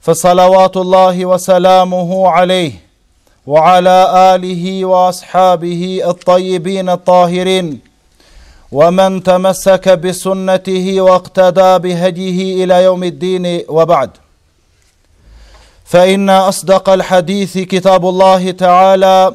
فصلوات الله وسلامه عليه وعلى اله واصحابه الطيبين الطاهرين ومن تمسك بسنته واقتدى بهديه الى يوم الدين وبعد فان اصدق الحديث كتاب الله تعالى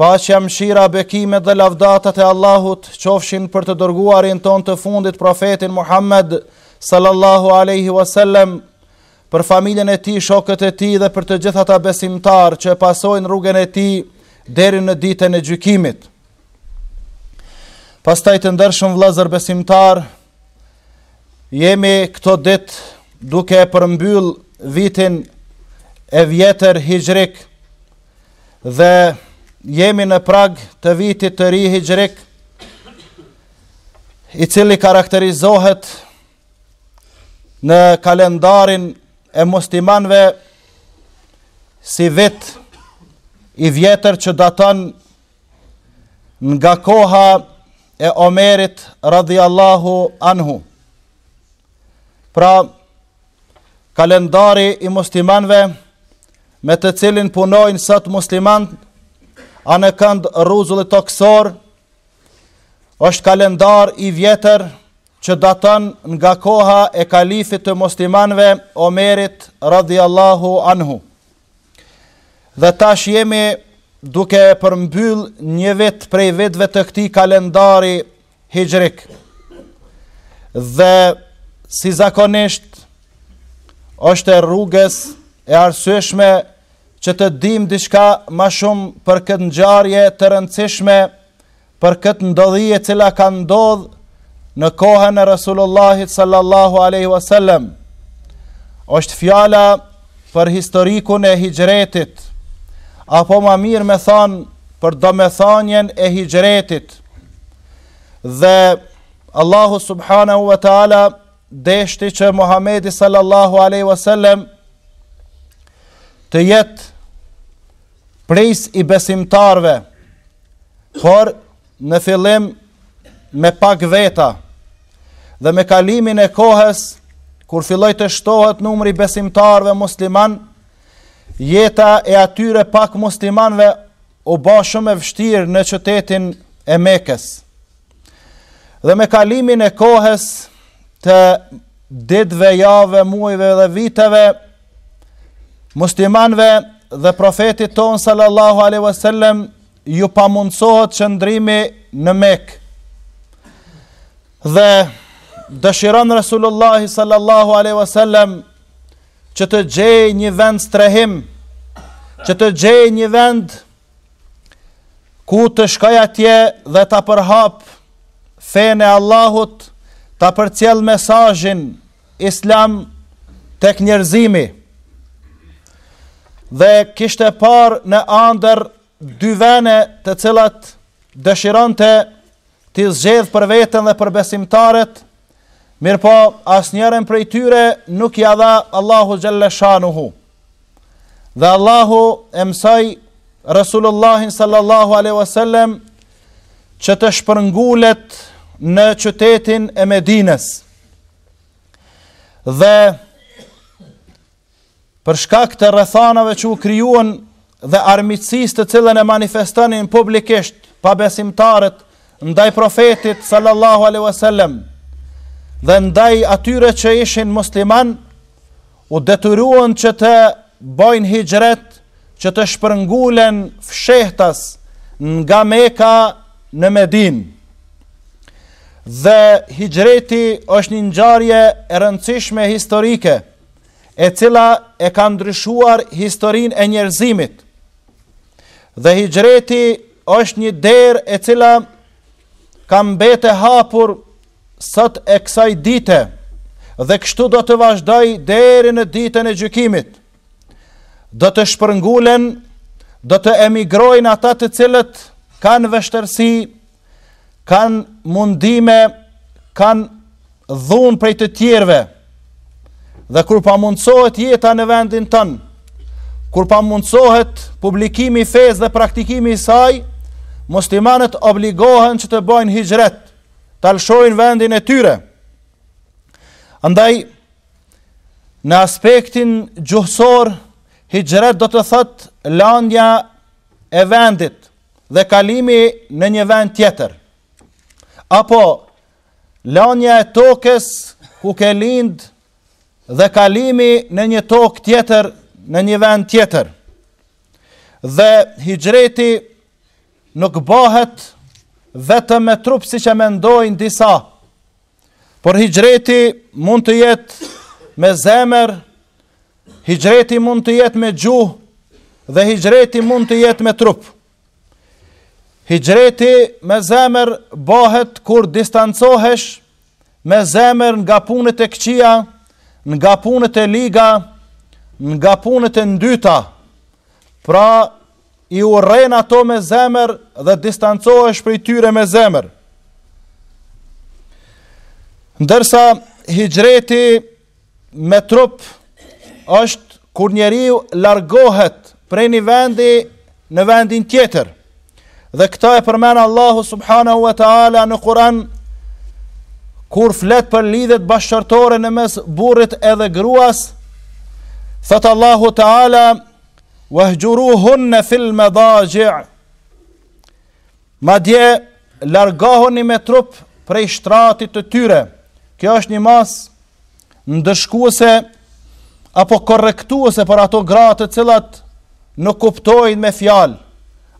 Paqja, mëshira, bekimet dhe lavdatat e Allahut qofshin për të dërguarin tonë të fundit Profetin Muhammed sallallahu alaihi wasallam, për familjen e tij, shokët e tij dhe për të gjithë ata besimtarë që e pasojnë rrugën e tij deri në ditën e gjykimit. Pastaj të ndershëm vëllezër besimtarë, jemi këto ditë duke e përmbyll vitin e vjetër hixhrik dhe jemi në prag të vitit të ri hixhrik, i cili karakterizohet në kalendarin e muslimanve si vit i vjetër që daton nga koha e Omerit radhiallahu anhu. Pra, Kalendari i muslimanëve me të cilin punojnë sot muslimanët anekënd rruzullit toksor, është kalendar i vjetër që daton nga koha e kalifit të muslimanve Omerit radhiallahu anhu. Dhe tash jemi duke përmbyll një vit prej vitve të këtij kalendari hixhrik. Dhe si zakonisht është e rrugës e arsyeshme që të dim diçka ma shumë për këtë ngjarje të rëndësishme, për këtë ndodhi e cila ka ndodh në kohën e Resulullahit sallallahu alaihi wasallam. Është fjala për historikun e hixhretit, apo ma mirë me thanë për domethanien e hixhretit. Dhe Allahu subhanahu wa taala deshti që Muhamedi sallallahu alaihi wasallam të jetë prijës i besimtarve, por në fillim me pak veta dhe me kalimin e kohës kur filloi të shtohet numri i besimtarve musliman, jeta e atyre pak muslimanve u ba shumë e vështirë në qytetin e Mekës. Dhe me kalimin e kohës të ditëve, javëve, muajve dhe viteve muslimanëve dhe profetit tonë sallallahu alaihi wasallam iu pamundsohet qëndrimi në Mekë. Dhe dëshiron Resulullahi sallallahu alaihi wasallam që të gjej një vend strehim, që të gjej një vend ku të shkoj atje dhe ta përhap fenë e Allahut, ta përcjell mesazhin islam tek njerëzimi. Dhe kishte parë në andër dy vene të cilat dëshironte T'i zgjedh për veten dhe për besimtarët, mirëpo asnjërin prej tyre nuk ia dha Allahu xhelle shanuhu. Dhe Allahu e mësoi Resulullahin sallallahu alaihi wasallam që të shpërngulet në qytetin e Medinës. Dhe Për shkak të rrethanave që u krijuan dhe armiqësisë të cilën e manifestonin publikisht pabesimtarët ndaj profetit sallallahu alaihi wasallam dhe ndaj atyre që ishin musliman u detyruan që të bojnë hixhret që të shpërngulen fshehtas nga Meka në Medinë dhe hixhreti është një ngjarje e rëndësishme historike e cila e ka ndryshuar historinë e njerëzimit. Dhe hixhreti është një derë e cila ka mbetë hapur sot e kësaj dite dhe kështu do të vazhdoj deri në ditën e gjykimit. Do të shpërngulen, do të emigrojnë ata të cilët kanë vështërsi kanë mundime, kanë dhunë prej të tjerëve, dhe kur pamundësohet jeta në vendin tënd, kur pamundësohet publikimi i fesë dhe praktikimi i saj, muslimanët obligohen që të bojnë hijret, të alëshojnë vendin e tyre. Andaj, në aspektin gjuhësor, hixhret do të thotë lanja e vendit, dhe kalimi në një vend tjetër, apo lanja e tokës ku ke lind dhe kalimi në një tokë tjetër, në një vend tjetër, dhe hixhreti nuk bahet vetëm me trup siç e mendojnë disa, por hixhreti mund të jetë me zemër, Hixhreti mund të jetë me gjuhë dhe hixhreti mund të jetë me trup. Hixhreti me zemër bëhet kur distancohesh me zemër nga punët e këqija, nga punët e liga, nga punët e ndyta. Pra, i urren ato me zemër dhe distancohesh prej tyre me zemër. Ndërsa hixhreti me trup është kur njeriu largohet prej një vendi në vendin tjetër. Dhe këto e përmend Allahu subhanahu wa ta'ala në Kur'an, kur flet për lidhjet bashkëshortore në mes burrit edhe gruas, thotë Allahu ta'ala, wahxhuruhunna fil me Madje, largohuni me trup prej shtratit të tyre. Kjo është një masë ndëshkuese apo korrektuese për ato gratë të cilat nuk kuptojnë me fjalë.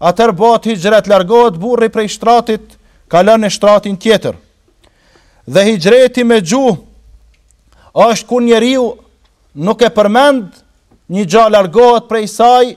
Atëherë bëhet hijret, largohet burri prej shtratit, kalon në shtratin tjetër. Dhe hijreti me gjuhë është kur njeriu nuk e përmend një gjë largohet prej saj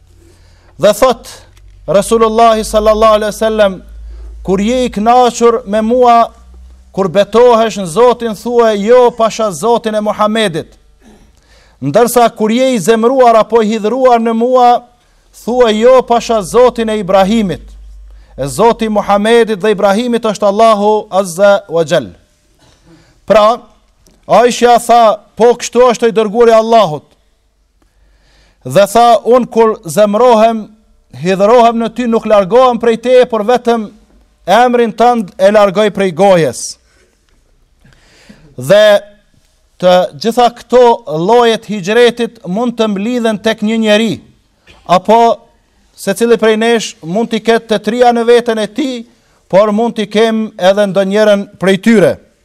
Dhe thotë Resulullahi sallallahu alaihi wasallam kur je i kënaqur me mua kur betohesh në Zotin thua jo pasha Zotin e Muhamedit ndërsa kur je i zemëruar apo i hidhëruar në mua thua jo pasha Zotin e Ibrahimit e Zoti i Muhamedit dhe Ibrahimit është Allahu azza wa jall pra Aisha tha po kështu është o i dërguari i Allahut Dhe tha, unë kur zemrohem, hidhërohem në ty, nuk largohem prej te, por vetëm emrin tënd e largoj prej gojes. Dhe të gjitha këto llojet e hijretit mund të mblidhen tek një njeri, apo secili prej nesh mund t'i ketë të tria në veten e tij, por mund t'i kem edhe ndonjërën prej tyre.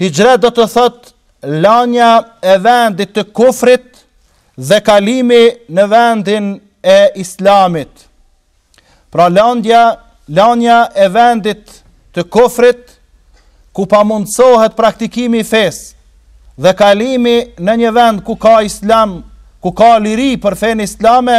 Hijret do të thotë lanja e vendit të kufrit dhe kalimi në vendin e islamit. Pra landja, lanja e vendit të kufrit ku pamundësohet praktikimi i fesë dhe kalimi në një vend ku ka islam, ku ka liri për fenë islame,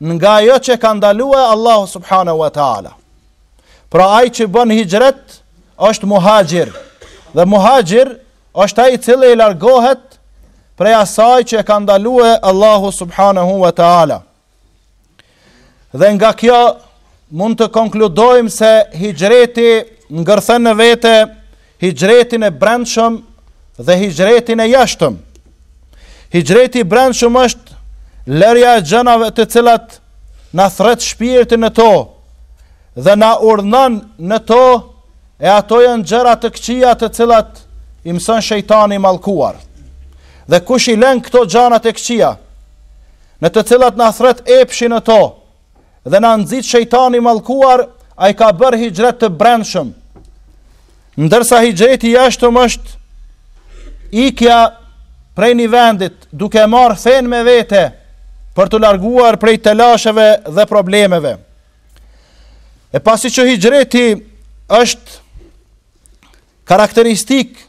nga ajo që e ka ndalue Allahu subhanahu wa ta'ala. Pra ai që bën hijret është muhajir. Dhe muhajir është ai i cili i largohet prej asaj që e ka ndalue Allahu subhanahu wa ta'ala. Dhe nga kjo mund të konkludojmë se hijreti ngërthen në vete hijretin e brendshëm dhe hijretin e jashtëm. Hijreti i brendshëm është lërja e gjënave të cilat na thrret shpirti në to dhe na urdhnon në to e ato janë gjëra të këqija të cilat i mëson shejtani i mallkuar. Dhe kush i len këto gjanat e këqija, në të cilat na thrret epshi në to, dhe na nxit shejtani i mallkuar, ai ka bërë hixhret të brendshëm. Ndërsa hixhreti i jashtëm është ikja prej një vendit duke marrë fenë me vete për t'u larguar prej telasheve dhe problemeve. E pasi që hixhreti është karakteristikë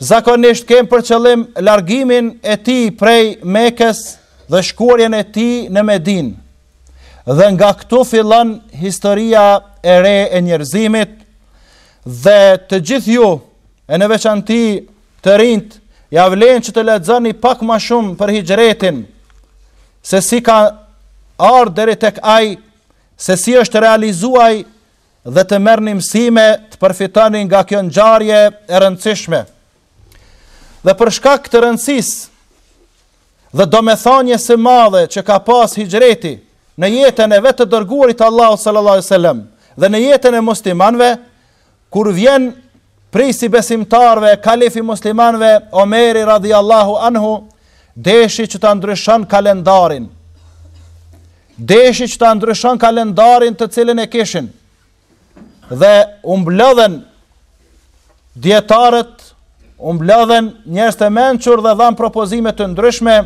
Zakonisht kem për qëllim largimin e tij prej Mekës dhe shkuarjen e tij në Medinë. Dhe nga këtu fillon historia e re e njerëzimit dhe të gjithë ju e në veçanti të rinjtë ia vlen që të lexoni pak ma shumë për hixhretin se si ka ardhë deri tek ai se si është realizuar dhe të merrni mësime të përfitoni nga kjo ngjarje e rëndësishme. Dhe për shkak të rëndësisë dhe domethanies së madhe që ka pas hixhreti në jetën e vetë të dërguarit të Allahut sallallahu alaihi wasallam dhe në jetën e muslimanëve, kur vjen Prijësi i besimtarëve, kalifi i muslimanëve, Omeri radhiyallahu anhu, deshi që ta ndryshon kalendarin. Deshi që ta ndryshon kalendarin të cilin e kishin. Dhe u mblodhen dietarët, u mblodhen njerëz të mençur dhe dhanë propozime të ndryshme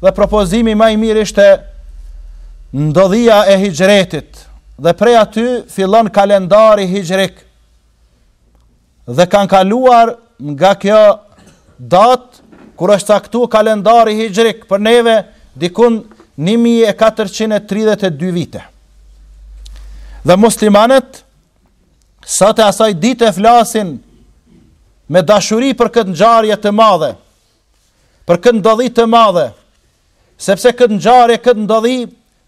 dhe propozimi ma i mirë ishte ndodhia e hixhretit dhe prej aty fillon kalendari hixhrik dhe kanë kaluar nga kjo datë kur është caktu kalendari hixhrik për neve dikun 1432 vite. Dhe muslimanët sot e asaj ditë flasin me dashuri për këtë ngjarje të madhe, për këtë ndodhi të madhe, sepse këtë ngjarje, këtë ndodhi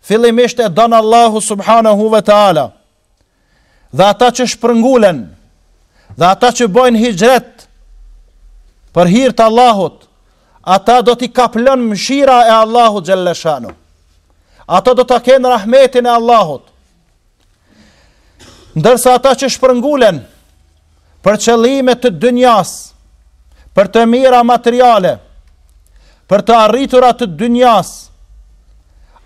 fillimisht e don Allahu subhanahu wa taala. dhe ata që shpërngulen, dhe ata që bojnë hixhret, për hir të Allahut, ata do t'i kaplon mshira e Allahut xhel-le shanuhu. Ata do ta kenë rahmetin e Allahut. Ndërsa ata që shpërngulen, për qëllime të dynjas, për të mira materiale, për të arritura të dynjas,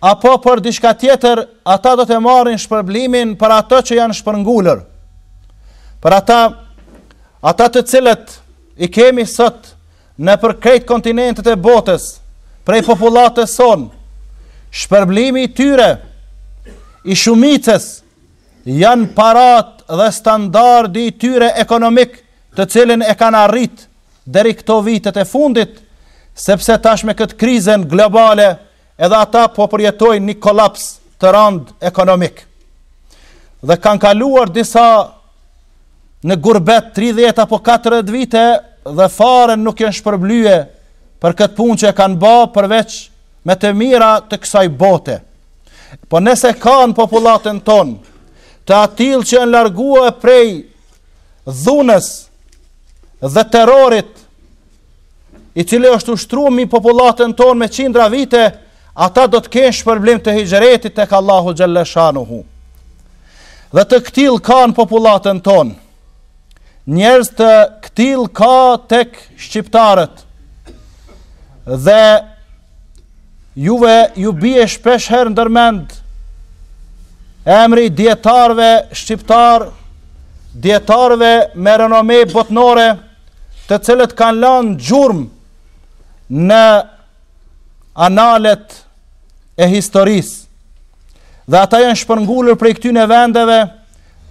apo për diçka tjetër, ata do ta marrin shpërblimin për ato që janë shpërngulur. Për ata, ata të cilët i kemi sot nëpër krejt kontinentet e botës, prej popullatës sonë, shpërblimi i tyre, i shumicës, Janë paratë dhe standardi i tyre ekonomik të cilin e kanë arritë deri këto vitet e fundit, sepse tash me këtë krizën globale edhe ata po përjetojnë një kolaps të rand ekonomik. Dhe kanë kaluar disa në gurbet 30 apo 40 vite dhe fare nuk janë shpërblye për këtë punë që e kanë ba përveç me të mira të kësaj bote. Po nëse ka në popullatën tonë të atill që janë largua prej dhunës dhe terrorit i cili është ushtru mbi popullatën tonë me qindra vite, ata do të kenë shpërblim të hixhretit tek Allahu xhelleshanuhu. Dhe të këtill ka në popullatën tonë. Njerëz të këtill ka tek shqiptarët. Dhe Juve ju bie shpesh herë ndërmend emri dijetarve shqiptar, dijetarve me renome botnore, të cilët kanë lanë gjurëm në analet e historisë. Dhe ata janë shpërngulur prej këtyne vendeve,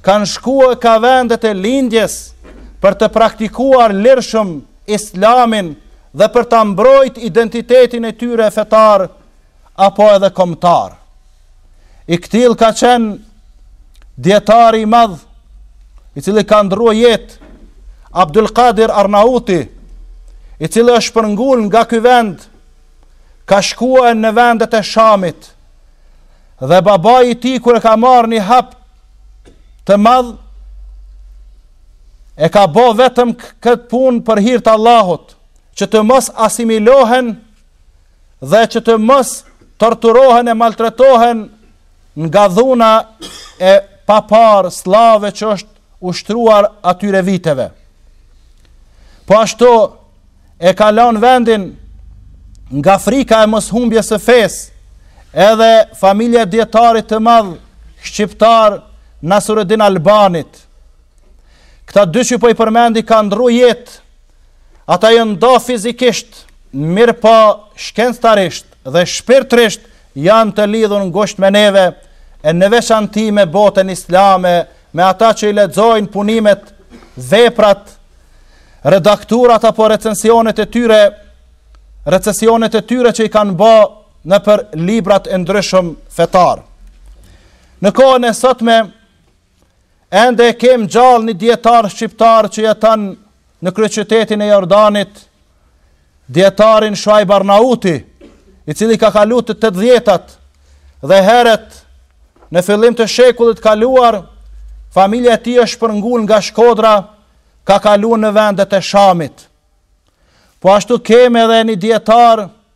kanë shkua nga vendet e lindjes për të praktikuar lirshëm Islamin dhe për ta mbrojt identitetin e tyre fetar apo edhe kombëtar. I ktill ka qenë dijetari i madh i cili ka ndrua jetë Abdul Kadir Arnauti i cili është shpërngul nga ky vend ka shkuar në vendet e Shamit dhe babai i tij kur e ka marrë ni hap të madh e ka bo vetëm këtë punë për hir të Allahut, që të mos asimilohen dhe që të mos torturohen e maltretohen nga dhuna e paparë sllave që është ushtruar atyre viteve. Po ashtu e ka lanë vendin nga frika e mos humbjes së fesë, edhe familja e dijetarit të madh shqiptar Nasruddin Albanit. Këta dy që po i përmendi kanë ndrru jetë, ata janë nda fizikisht, mirëpo shkencërisht dhe shpirtërisht janë të lidhur ngusht me neve, e në veçanti me botën islame, me ata që i lexojnë punimet, veprat, redakturat apo recensionet e tyre, recensionet e tyre që i kanë ba nëpër librat e ndryshëm fetarë. Në kohën e sotme, ende e kem gjallë një dijetar shqiptar që jeton në kryeqytetin e Jordanit, dijetarin Shuajb Arnauti, i cili ka kalu të tetëdhjetat dhe herët në fillim të shekullit kaluar, familja e tij është shpërngul nga Shkodra, ka kalu në vendet e Shamit. Po ashtu kemi edhe një dijetar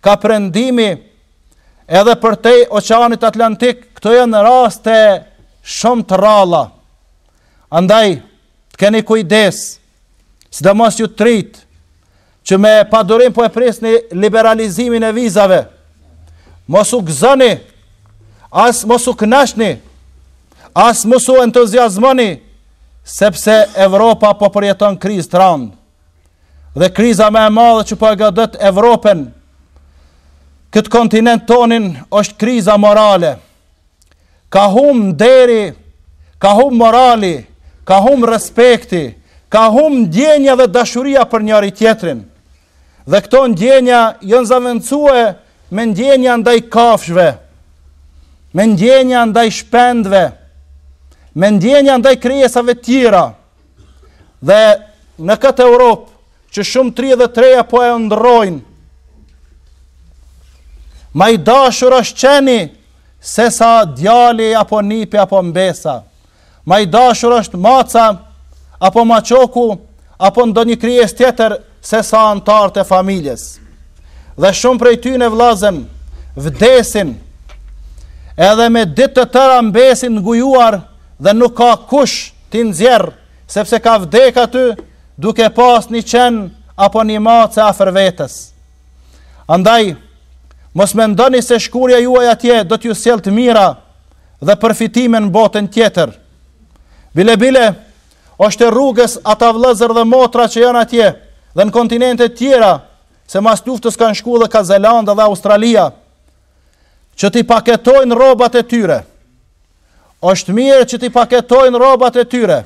ka perëndimi edhe përtej oqeanit Atlantik, këto janë raste shumë të rralla. Andaj, të keni kujdes, sidomos ju të rijtë, që me padurim po e presni liberalizimin e vizave, mos u gëzoni, as mos u kënaqni, as mos u entuziazmoni, sepse Evropa po përjeton krizë të randë. Dhe kriza ma e madhe që po e godet Evropën, këtë kontinent tonin, është kriza morale. Ka hum nderi, ka hum morali, ka hum respekti, ka hum ndjenja dhe dashuria për njëri-tjetrin. Dhe këto ndjenja janë zavendësue me ndjenja ndaj kafshve, me ndjenja ndaj shpendve, me ndjenja ndaj krijesave tjera. Dhe në këtë Europë, që shumë të ri edhe të reja po e ëndërrojnë, ma i dashur është qeni, se sa djali apo nipi apo mbesa, ma i dashur është maca, apo maçoku, apo ndonjë krijesë tjetër, se sa anëtarët e familjes. Dhe shumë prej tyne vllazën, vdesin, edhe me ditë të tëra mbesin ngujuar, dhe nuk ka kush, T'i nxjerrë, sepse ka vdek aty duke pas një qen apo një mace afër vetes. Andaj, mos mendoni se shkuarja juaj atje do t'ju sjellë të mira dhe përfitime në botën tjetër. Bile bile, është e rrugës ata vëllezër dhe motra që janë atje dhe në kontinente të tjera, se mas luftës kanë shku edhe ka Zelanda dhe Australia, që t'i paketojnë rrobat e tyre. është mirë që t'i paketojnë rrobat e tyre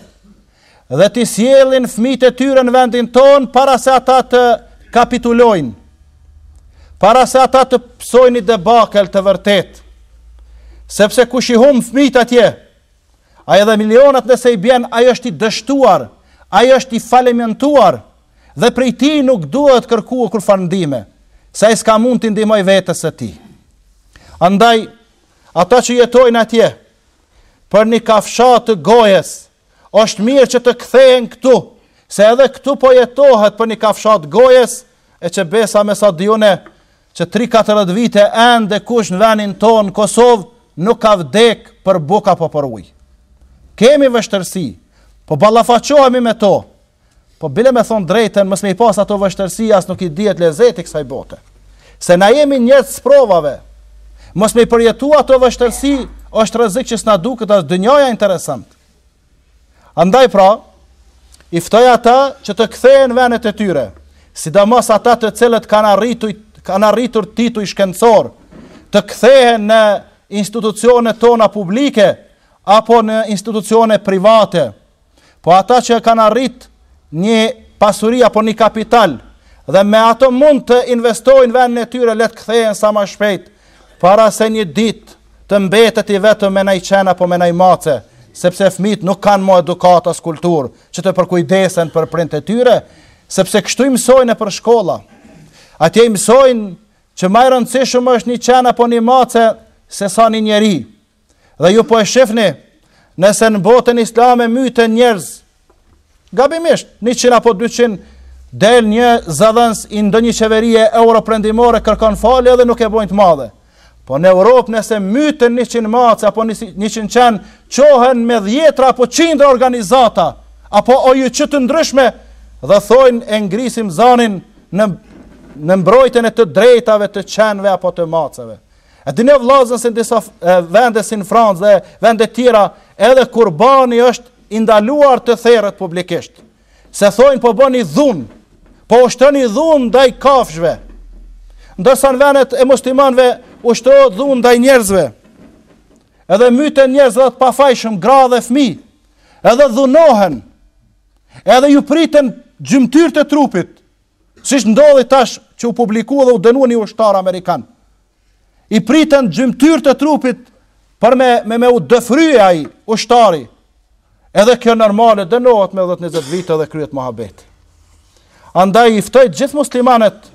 dhe t'i sjellin fëmijët e tyre në vendin tonë para se ata të kapitulojnë. Para se ata të pësojnë një debakël të vërtetë. Sepse kush i humb fëmijët atje, ai edhe milionat nëse i bjen, ai është i dështuar, ai është i falimentuar dhe prej tij nuk duhet kërkue kurrfarë ndihme, se ai s'ka mund t'i ndihmojë vetes së tij. Andaj ata që jetojnë atje, për një kafshatë të gojës, është mirë që të kthehen këtu, se edhe këtu po jetohet për një kafshatë të gojës, e qe besa me sa di unë, që 30-40 vite ende kush në venin tonë Kosovë, nuk ka vdek për bukë apo për ujë. Kemi vështirësi, po ballafaqohemi me to, Po bile me thonë drejtën, mos me i pas ato vështërsi, as nuk i dihet lezeti kësaj bote. Se na jemi njerëz të sprovave, mos me i përjetu ato vështërsi, është rrezik që s'na duket as dynjaja interesant. Andaj pra, i ftoj ata që të kthehen venet e tyre, sidomos ata të cilët kanë arritur, kanë arritur tituj shkencorë, të kthehen në institucionet tona publike, apo në institucione private, Po ata që kanë arrit një pasuri apo një kapital dhe me ato mund të investojnë vendin e tyre le të kthehen sa më shpejt para se një ditë të mbetet i vetëm me naj qen apo me naj mace sepse fëmijët nuk kanë më edukatë as kulturë që të përkujdesen për prindët e tyre sepse kështu i mësojnë nëpër shkolla atje i mësojnë që më e rëndësishme është një qen apo një mace se sa një njeri Dhe ju po e shifni, nëse në botën islame myten njerëz, gabimisht, 100 apo 200, del një zëdhënës i ndonjë qeverie europerëndimore, kërkon falje dhe nuk e bojnë të madhe. Po në Europë nëse myten 100 mace apo 100 qenë, çohen me dhjetra apo qindra organizata, apo OJQ të ndryshme, dhe thojnë e ngrisim zanin në, në mbrojtjen e të drejtave të qenve apo të maceve. E dini vllazën se në disa vende si në Francë dhe vende tjera, edhe kurbani është i ndaluar të theret publikisht. Se thojnë po bëni dhunë, po ushtroni dhunë ndaj kafshëve. Ndërsa në vendet e muslimanve ushtrohet dhunë ndaj njerëzve. Edhe myten njerëz edhe të pafajshëm, gra dhe fmijë. Edhe dhunohen, edhe iu priten gjymtyrët e trupit, Siç ndodhi tash që u publikua dhe u dënua një ushtar amerikan. I priten gjymtyrët e trupit për me me, me u dëfrye ai ushtari. Edhe kjo normale dënohet me 10-20 vite dhe kryhet muhabeti. Andaj i ftoj gjithë muslimanët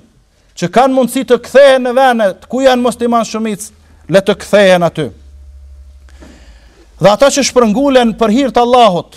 që kanë mundësi të kthehen në vendet ku janë muslimanë shumicë, le të kthehen aty. Dhe ata që shpërngulen për hir të Allahut,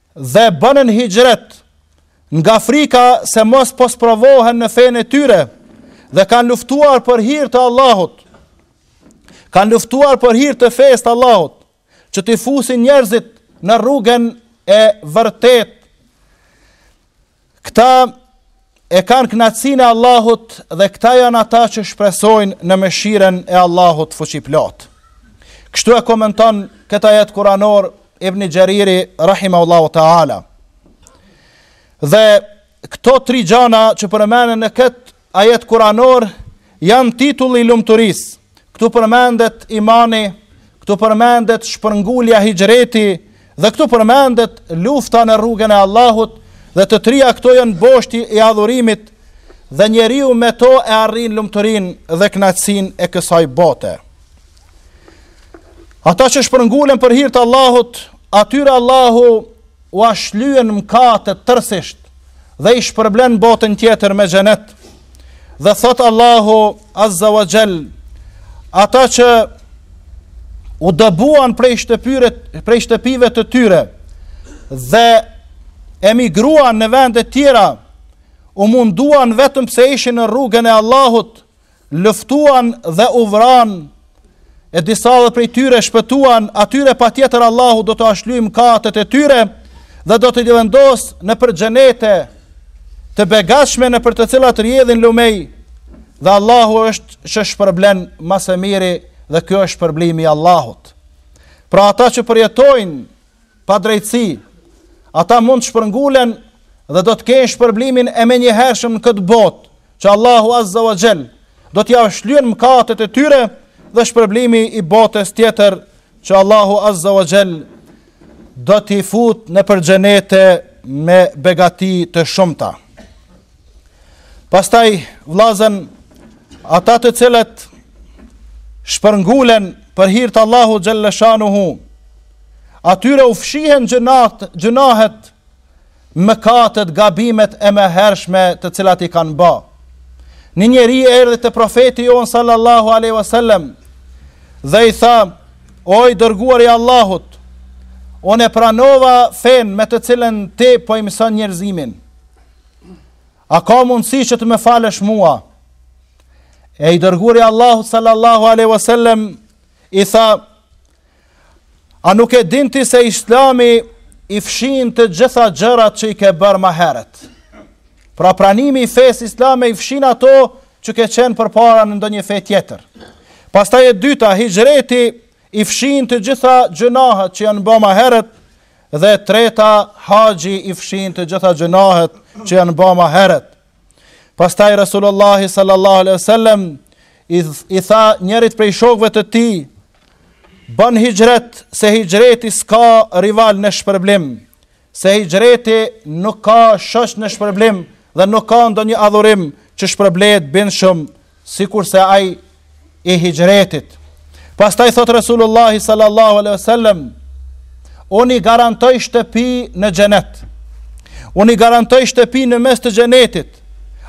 Dhe bënë hixhret nga frika se mos po sprovohen në fenë e tyre dhe kanë luftuar për hir të Allahut. Kanë luftuar për hir të fesë të Allahut, që t'i fusin njerëzit në rrugën e vërtetë. Këta e kanë kënaqësinë e Allahut dhe këta janë ata që shpresojnë në mëshirën e Allahut fuqiplotë. Kështu e komenton këtë ajet kuranor Ibn Xheriri rahimahullahu taala. Dhe këto tri gjana që përmenden në këtë Ajet kuranor janë titulli i lumturisë. Këtu përmendet imani, këtu përmendet shpërngulja hixhreti dhe këtu përmendet lufta në rrugën e Allahut dhe të tria këto janë boshti i adhurimit dhe njeriu me to e arrin lumturinë dhe knaqsinë e kësaj bote. Ata që shpërngulen për hir të Allahut, atyre Allahu ua shlyen mkatet tërësisht dhe i shpërblen botën tjetër me xhenet. Dhe thotë Allahu Azza wa Jall, ata që u dëbuan prej shtëpyre prej shtëpive të tyre dhe emigruan në vende të tjera, u munduan vetëm pse ishin në rrugën e Allahut, luftuan dhe u vranë, e disa dhe prej tyre shpëtuan, atyre patjetër Allahu do t'ua shlyejë mkatet e tyre, dhe do t'i vendos nëpër xhenete të begatshme nëpër të cilat rjedhin lumenj, dhe Allahu është që shpërblen ma së miri dhe kjo është shpërblimi i Allahut. Pra ata që përjetojnë padrejtësi, ata mund të shpërngulen dhe do të kenë shpërblimin e menjëhershëm në këtë botë, që Allahu Azza wa Jell do t'ia shlyen mëkatet e tyre dhe shpërblimi i botës tjetër që Allahu Azza wa Jell do t'i fut nëpër xhenete me begati të shumta. Pastaj vllazën ata të cilët shpërngulen për hir të Allahut xhel-le shanuhu atyre u fshihen gjynat, gjynahet mëkatet, gabimet e mëhershme të cilat i kanë ba. Një njeri erdhi te profeti jonë sallallahu alaihi wasallam dhe i tha: "O i dërguari i Allahut, unë e pranova fenë me të cilën ti po i mëson njerëzimin. A ka mundësi që të më falësh mua?" E i dërguari i Allahut sallallahu alaihi wasallam i tha: A nuk e din ti se islami i fshin të gjitha gjërat që i ke bërë ma herët? Pra pranimi i fesë islame i fshin ato që ke qenë përpara në ndonjë fe tjetër. Pastaj e dyta, hixhreti i fshin të gjitha gjynahet që janë ba ma herët, dhe treta, haxhi i fshin të gjitha gjënahët që janë bëma herët. Pastaj Resulullahi sallallahu alaihi wasallam i, i tha njërit prej shokëve të tij, bën hixhret se hixhreti s'ka rival në shpërblim, se hixhreti nuk ka shoq në shpërblim dhe nuk ka ndonjë adhurim që shpërblehet bindshëm sikurse ai i hixhretit. Pastaj thotë Resulullahi sallallahu alaihi wasallam, unë i garantoj shtëpi në xhenet. Unë i garantoj shtëpi në mes të xhenetit.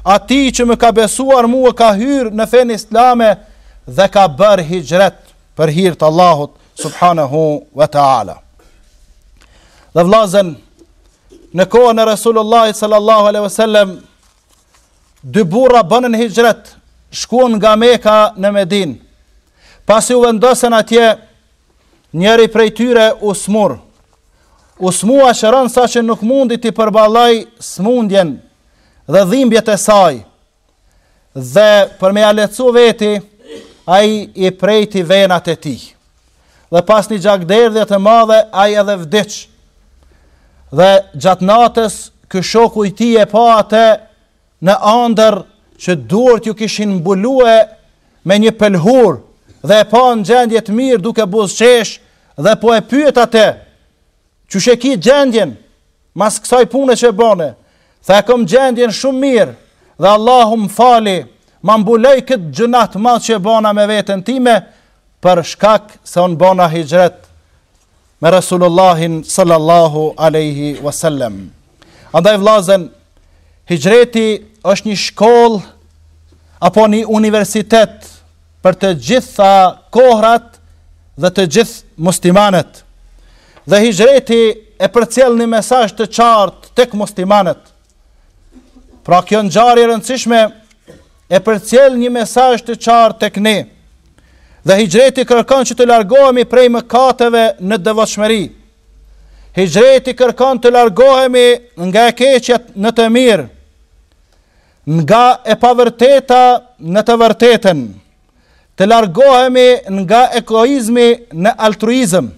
Atij që më ka besuar mua ka hyrë në fenë islame dhe ka bërë hixhret për hir të Allahut subhanahu wa taala. Dhe vllazën, në kohën e Resulullahit sallallahu alaihi wasallam Dy burra bënën hixhret, shkuan nga Meka në Medinë. Pasi u vendosën atje, njëri prej tyre u smur. U smu aq rënë saqë nuk mundi t'i përballoj smundjen dhe dhimbjet e saj. Dhe për me ia lehtësu veti, ai i prejti venat e tij. Dhe pas një gjakderdhje të madhe ai edhe vdiq. Dhe gjatë natës ky shoku i tij e pa atë në andërr që duart iu kishin mbulue me një pëlhurë dhe e pa në gjendje të mirë duke buzëqesh dhe po e pyet atë qysh e ki gjendjen Mas kësaj pune që e bone, tha e kom gjendjen shumë mirë, dhe Allahu m'fali, ma mbuloi këtë gjynah t'madh që e bona me veten time, për shkak se unë bona hixhret me Resulullahin sallallahu aleyhi wasallem. Andaj vllazën, hixhreti është një shkollë apo një universitet për të gjitha kohrat dhe të gjithë muslimanët. Dhe hixhreti e përcjell një mesazh të qartë tek muslimanët. Pra kjo ngjarje e rëndësishme e përcjell një mesazh të qartë tek ne. Dhe hixhreti kërkon që të largohemi prej mëkateve në devotshmëri. Hixhreti kërkon të largohemi nga e keqja në të mirë. Nga e pavërteta në të vërtetën, të largohemi nga egoizmi në altruizëm,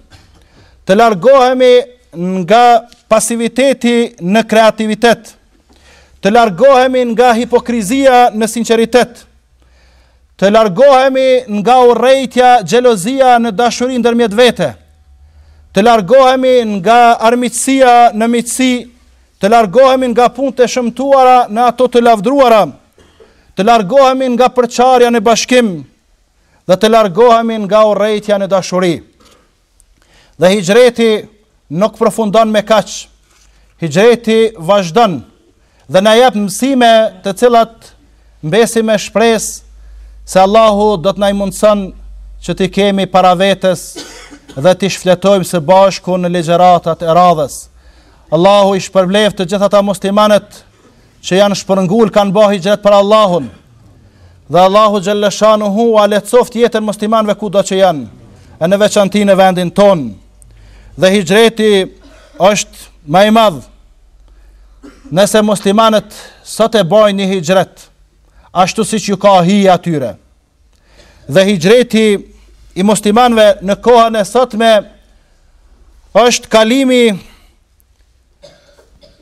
të largohemi nga pasiviteti në kreativitet, të largohemi nga hipokrizia në sinqeritet, të largohemi nga urrejtja, xhelozia në dashuri ndërmjet vete, të largohemi nga armiqësia në miqësi, Të largohemi nga punët e shëmtuara në ato të lavdruara, të largohemi nga përçarja në bashkim dhe të largohemi nga urrejtja në dashuri. Dhe hixhreti nuk përfundon me kaq. Hixhreti vazhdon dhe na jep mësime të cilat mbesim me shpresë se Allahu do të na e mundson që t'i kemi para vetes dhe t'i shfletojmë së bashku në ligjëratat e radhës. Allahu i shpërbleftë të gjithë ata muslimanët që janë shpërngul, kanë ba hixhret për Allahun, dhe Allahu xhel-le shanuhu ua lehtësoftë jetën muslimanëve kudo që janë, e në veçanti në vendin tonë, dhe hixhreti është ma i madh, nëse muslimanët sot e bojnë një hixhret, ashtu siç u ka hije atyre. Dhe hixhreti i muslimanëve në kohën e sotme është kalimi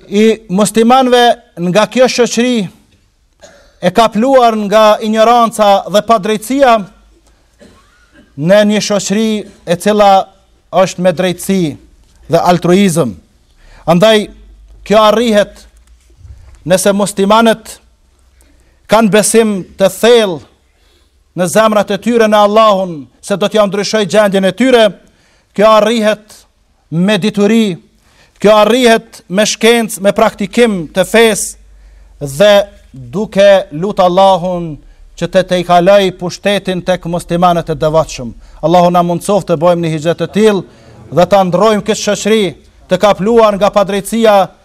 i muslimanëve nga kjo shoqëri e kapluar nga injoranca dhe padrejtësia në një shoqëri e cila është me drejtësi dhe altruizëm. Andaj kjo arrihet nëse muslimanët kanë besim të thellë në zemrat e tyre në Allahun se do t'jau ndryshojë gjendjen e tyre, kjo arrihet me dituri, kjo arrihet me shkencë, me praktikim të fesë dhe duke lut Allahun që të tejkalojë pushtetin tek muslimanët e devotshëm. Allahu na mundësoftë të bojmë një hixhret të tillë dhe ta ndrrojmë këtë shoqëri të kapluar nga padrejtësia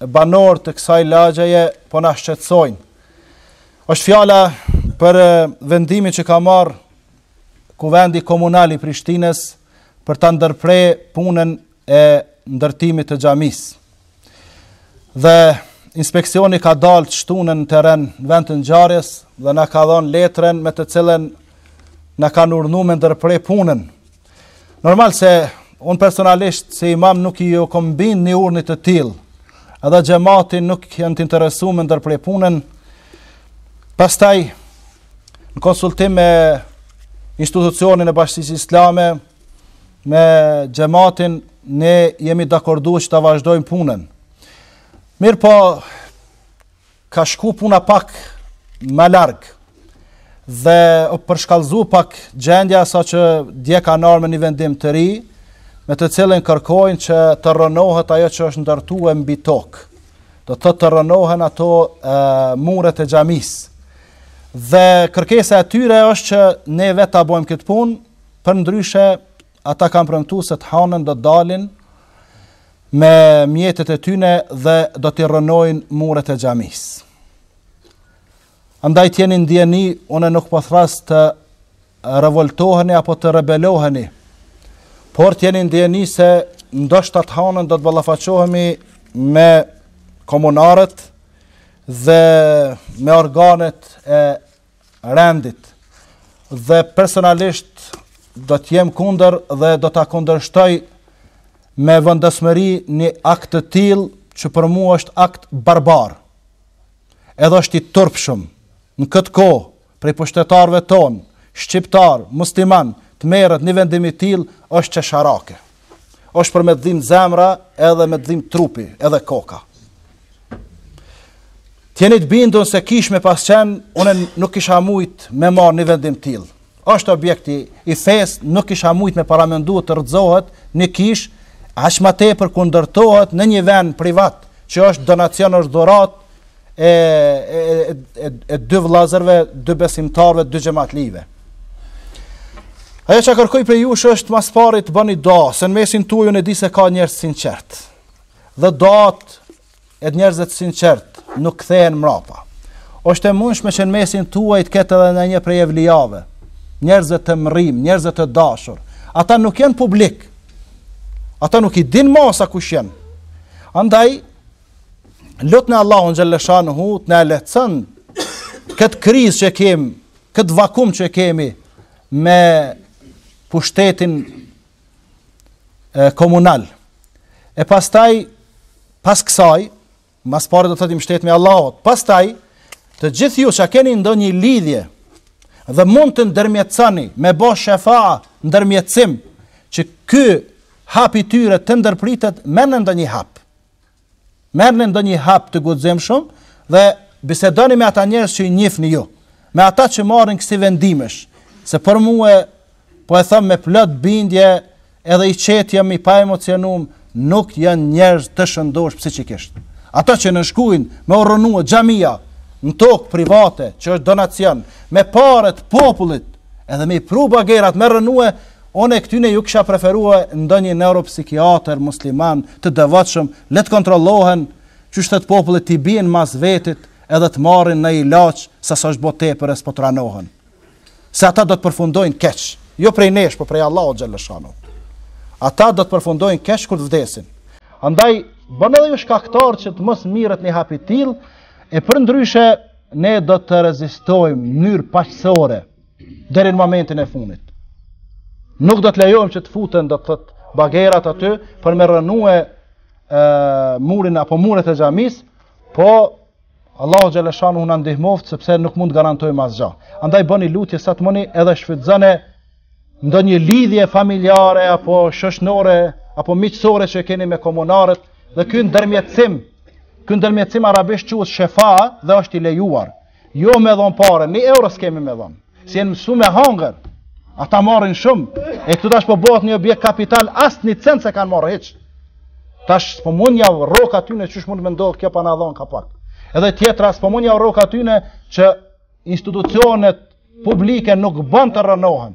banorë të kësaj lagjeje po na shqetësojnë. Është fjala për vendimin që ka marrë Kuvendi Komunal i Prishtinës për ta ndërprerë punën e ndërtimit të xhamisë. Dhe inspeksioni ka dalë të shtunën në terren në vend të ngjarjes dhe na ka dhënë letrën me të cilën na kanë urdhnu me ndërpre punën Normal se unë personalisht si imam nuk iu kom bind një urdhnit të tillë, edhe xhemati nuk janë të interesu me ndërprej punën, pastaj në konsultim me institucionin e bashkësisë islame, me xhematin, ne jemi dakordu që ta vazhdojmë punën. Mirëpo, Ka shku puna pak ma larg dhe u përshkallëzu pak gjendja saqë dje kanë ardh me një vendim të ri, me të cilin kërkojnë që të rrënohet ajo që është ndërtue mbi tokë. Do thotë të rrënohen ato e, muret e xhamisë. Dhe kërkesa e tyre është që ne vetë ta bojmë këtë punë, përndryshe Ata kanë premtu se të hanën do të dalin me mjetet e tyre dhe do t'i rrënojnë muret e xhamisë. Andaj të jeni në dijeni, unë nuk po thras të revoltoheni apo të rebeloheni, por të jeni në dijeni se ndoshta të hanën do të ballafaqohemi me komunarët dhe me organet e rendit dhe personalisht do të jem kundër dhe do ta kundërshtoj me vendosmëri një akt të tillë që për mua është akt barbar. Edhe është i turpshëm në këtë kohë prej pushtetarëve tanë, shqiptarë, muslimanë, të merret një vendim i tillë është qesharake. është për me të dhimb zemra edhe me të dhimb trupi edhe koka. Të jeni të bindun se kishë me pas qenë, unë nuk kisha mujt me marrë një vendim të tillë. është objekt i fesë, nuk kisha mujt me paramendu të rrëzohet një kishë, aq ma tepër ku ndërtohet në një vend privat, që është donacion është dhuratë, e e e e dy vëllezërve, dy besimtarëve, dy xhematlive. Ajo që kërkoj prej jush është ma s'pari të bëni dua, se në mesin tuaj unë e di se ka njerëz të sinqertë. Dhe duatë e njerëzve të sinqertë nuk kthehen mrapa. Oshtë e mundshme që në mesin tuaj të ketë edhe ndonjë prej evlijave. Njerëzve të mbërrim, njerëzve të dashur. Ata nuk janë publik. Ata nuk i din masa kush janë. Andaj, Lutni Allahun xhelashanuhu të na e lehtëson këtë krizë që kemi, këtë vakum që kemi me pushtetin e, komunal. E pastaj pas kësaj, ma s'pari do të thotë t'i mbështetemi Allahut, pastaj, të gjithë ju që keni ndonjë lidhje, dhe mund të ndërmjetësoni, me bo shefa ndërmjetësim, që ky hap i tyre të ndërpritet, merrni ndonjë hap, Merrni ndonjë hap të guximshëm dhe bisedoni me ata njerëz që i njihni ju, me ata që marrin kësi vendimesh, se për mua po e them me plot bindje edhe i qetë jam i paemocionum, nuk janë njerëz të shëndoshë psikikisht. Ata që nënshkrujnë me u rrënue xhamia në tokë private, që është donacion, me paret e popullit, edhe me i pru bagerat me rrënue, Unë këtyne iu kisha preferue ndonjë neuropsikiater musliman të devotshëm, le të kontrollohen, qysh thotë populli t'i bien mas vetit edhe të marrin ndonjë ilaç se sa është bo tepër e s'po tranohen. Se ata do të përfundojnë keq, jo prej nesh, po prej Allahut xhaleshanu. Ata do të përfundojnë keq kur të vdesin. Andaj bonu edhe ju shkaktar që të mos merret një hap i tillë, e përndryshe ne do të rezistojmë në mënyrë paqësore. deri në momentin e fundit. Nuk do të lejojmë që të futen do të thotë bagerat aty për me rrënue e, murin apo muret e xhamisë, po Allahu xhaleshanu na ndihmoftë sepse nuk mund të garantojmë asgjë. Andaj bëni lutje sa të muni edhe shfrytëzoni ndonjë lidhje familjare apo shoqënore apo miqësore që keni me komunarët dhe ky ndërmjetësim, ky ndërmjetësim arabisht quhet shefa dhe është i lejuar. Jo me dhon pare, një euro s'kemi me dhon. Si jenë mësu me hangër, ata marrin shumë, e këtu tash po bëhet një objekt kapital, as një cent s'e kanë marrë hiç. Tash s'po mund jau rrok atyne qysh mund me ndodhë kjo pa na dhon ka pak. Edhe tjetra, s'po mund jau rrok atyne që institucionet publike nuk bën të rrënohen.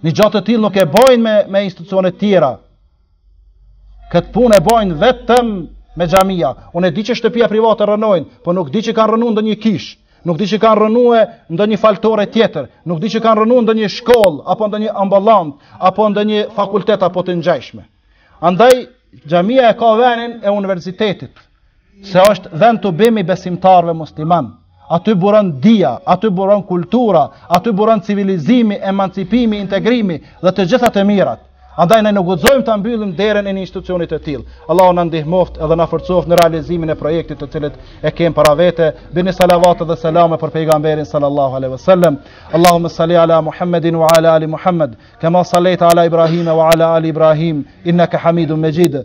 Një gja të tillë nuk e bajnë me, me institucionet tjera. Këtë punë e bajnë vetëm me xhamia. Unë e di që shtëpia private rrënojnë, po nuk di që kanë rrënu ndonjë kishë, nuk di që kanë rrënu ndonjë faltore tjetër, nuk di që kanë rrënu ndonjë shkollë apo ndonjë ambulantë apo ndonjë fakultet apo të ngjashme. Andaj xhamia e ka venin e universitetit. se është vend tubimi i besimtarëve muslimanë, aty buron dija, aty buron kultura, aty buron civilizimi, emancipimi, integrimi dhe të gjitha të mirat. Andaj ne nuk guxojmë ta mbyllim derën e një institucioni të tillë. Allahu na ndihmoftë edhe na forcoftë në realizimin e projektit të cilin e kem para vete. Bini salavate dhe selame për pejgamberin sallallahu alaihi wasallam. Allahumma salli ala Muhammedin wa ala ali Muhammed, kama sallaita ala Ibrahim wa ala ali Ibrahim, innaka Hamidum Majid.